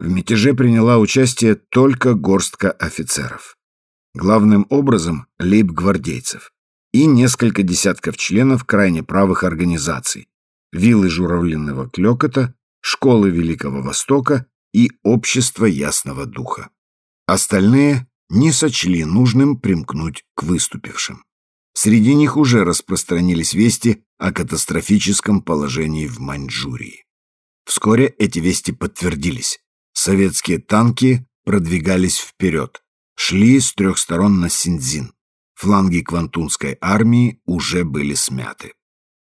В мятеже приняла участие только горстка офицеров. Главным образом лейб-гвардейцев и несколько десятков членов крайне правых организаций, виллы журавлиного клёкота, школы Великого Востока и общество Ясного Духа. Остальные не сочли нужным примкнуть к выступившим. Среди них уже распространились вести о катастрофическом положении в Маньчжурии. Вскоре эти вести подтвердились. Советские танки продвигались вперед, шли с трех сторон на Синдзин. Фланги Квантунской армии уже были смяты.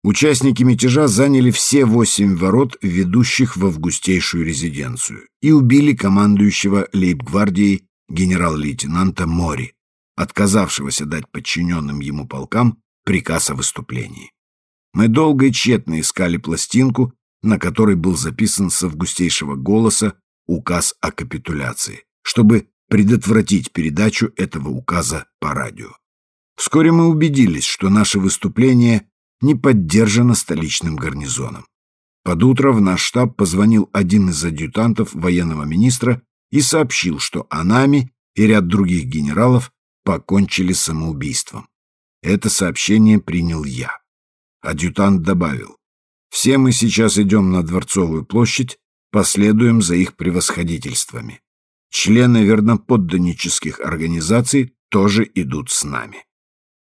Участники мятежа заняли все восемь ворот, ведущих в августейшую резиденцию, и убили командующего лейб-гвардией генерал-лейтенанта Мори, отказавшегося дать подчиненным ему полкам приказ о выступлении. Мы долго и тщетно искали пластинку, на которой был записан с августейшего голоса указ о капитуляции, чтобы предотвратить передачу этого указа по радио. Вскоре мы убедились, что наше выступление не поддержано столичным гарнизоном. Под утро в наш штаб позвонил один из адъютантов военного министра и сообщил, что Анами и ряд других генералов покончили самоубийством. Это сообщение принял я. Адъютант добавил, «Все мы сейчас идем на Дворцовую площадь, последуем за их превосходительствами. Члены верноподданнических организаций тоже идут с нами».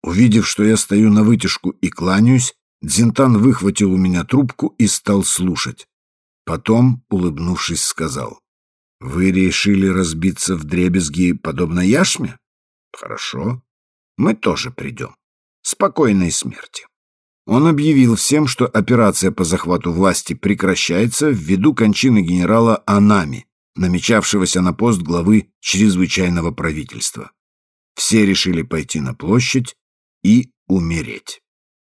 Увидев, что я стою на вытяжку и кланяюсь, Дзинтан выхватил у меня трубку и стал слушать. Потом, улыбнувшись, сказал, «Вы решили разбиться в дребезги, подобно яшме? Хорошо. Мы тоже придем. Спокойной смерти». Он объявил всем, что операция по захвату власти прекращается ввиду кончины генерала Анами, намечавшегося на пост главы чрезвычайного правительства. Все решили пойти на площадь и умереть.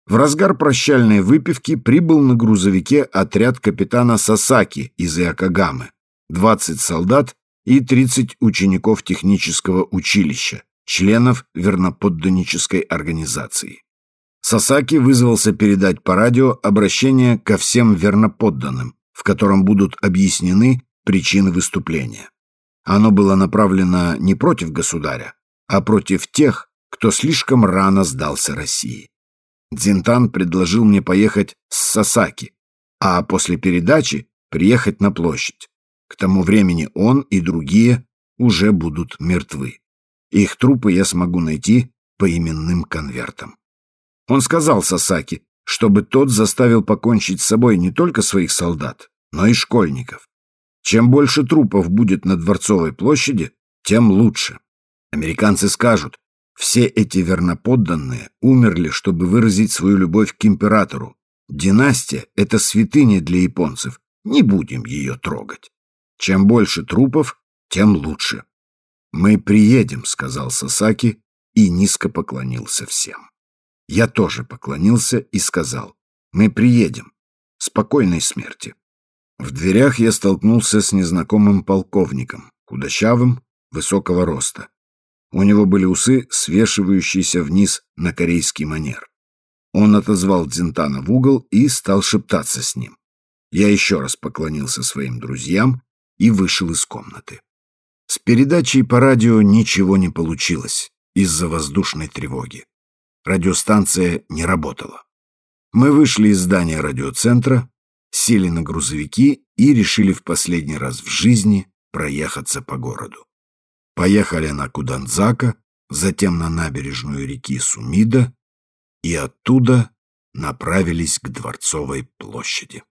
В разгар прощальной выпивки прибыл на грузовике отряд капитана Сасаки из Иокогамы, 20 солдат и 30 учеников технического училища, членов верноподданнической организации. Сасаки вызвался передать по радио обращение ко всем верноподданным, в котором будут объяснены причины выступления. Оно было направлено не против государя, а против тех, кто слишком рано сдался России. Дзинтан предложил мне поехать с Сасаки, а после передачи приехать на площадь. К тому времени он и другие уже будут мертвы. Их трупы я смогу найти по именным конвертам. Он сказал Сасаки, чтобы тот заставил покончить с собой не только своих солдат, но и школьников. Чем больше трупов будет на Дворцовой площади, тем лучше. Американцы скажут, все эти верноподданные умерли, чтобы выразить свою любовь к императору. Династия — это святыня для японцев. Не будем ее трогать. Чем больше трупов, тем лучше. «Мы приедем», — сказал Сасаки и низко поклонился всем. Я тоже поклонился и сказал, «Мы приедем. Спокойной смерти». В дверях я столкнулся с незнакомым полковником, худощавым, высокого роста. У него были усы, свешивающиеся вниз на корейский манер. Он отозвал Дзинтана в угол и стал шептаться с ним. Я еще раз поклонился своим друзьям и вышел из комнаты. С передачей по радио ничего не получилось из-за воздушной тревоги. Радиостанция не работала. Мы вышли из здания радиоцентра, сели на грузовики и решили в последний раз в жизни проехаться по городу. Поехали на Куданзака, затем на набережную реки Сумида и оттуда направились к Дворцовой площади.